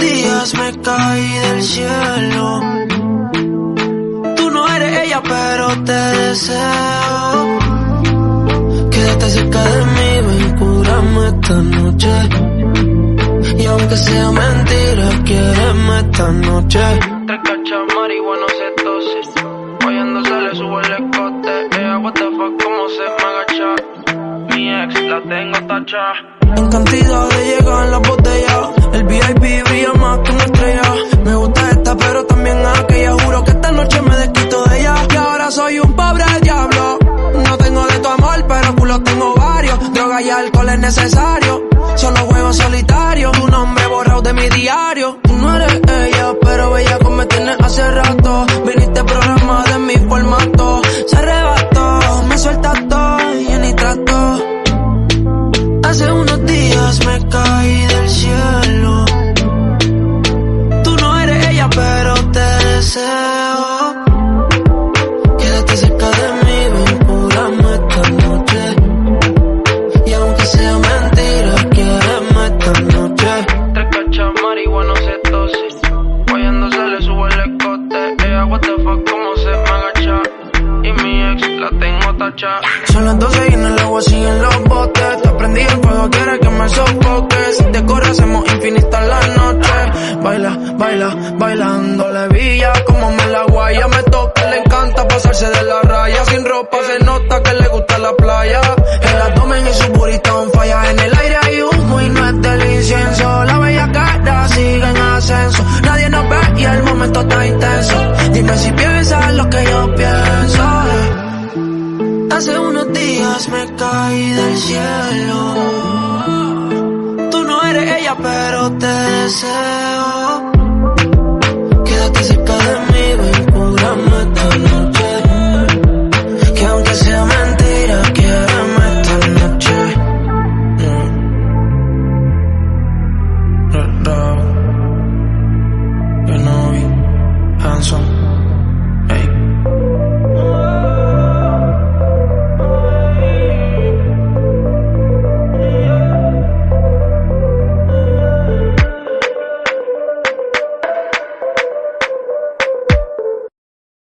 días me caí del cielo. Tú no eres ella, pero te deseo. Quédate cerca de mí, ven, curame esta noche. Y aunque sea mentira, quédame esta noche. Tres cachas marihuana, cetosis. Oyendo se le sube el escote. Ella, what the fuck, cómo se me agacha. Mi ex la tengo tacha. En cantidad de llegan las botellas el VIP brilla más que una estrella. Me gusta esta, pero también aquella. Juro que esta noche me desquito de ella. Y ahora soy un pobre diablo. No tengo de tu amor, pero culo tengo varios. Droga y alcohol es necesario. Solo juego solitario. Tu nombre borrado de mi diario. Tú no eres ella, pero bella como me tienes hace rato. Viniste programada en mi formato. Son las 12 y en el agua siguen los botes. Te prendí el fuego, quiere que me sofoque. Si te corre, hacemos infinita la noche. Baila, baila, bailando la villa. Como me la guaya, me toca, le encanta pasarse de la raya. Sin ropa se nota que le gusta la playa. El abdomen y su burrito on falla. En el aire hay humo y no es del incienso. La bella cara sigue en ascenso. Nadie nos ve y el momento está intenso. Dime si piensas lo que yo pienso. Hace unos días me caí del cielo. Tú no eres ella, pero te deseo. Quédate cerca de mí.